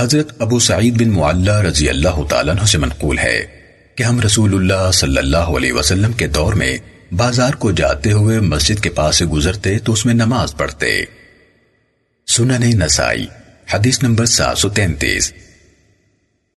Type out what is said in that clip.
حضرت ابو سعید بن معلہ رضی اللہ تعالیٰ عنہ سے منقول ہے کہ ہم رسول اللہ صلی اللہ علیہ وسلم کے دور میں بازار کو جاتے ہوئے مسجد کے پاس سے گزرتے تو اس میں نماز پڑھتے۔ سنن نسائی، حدیث نمبر سات سو تینتیس۔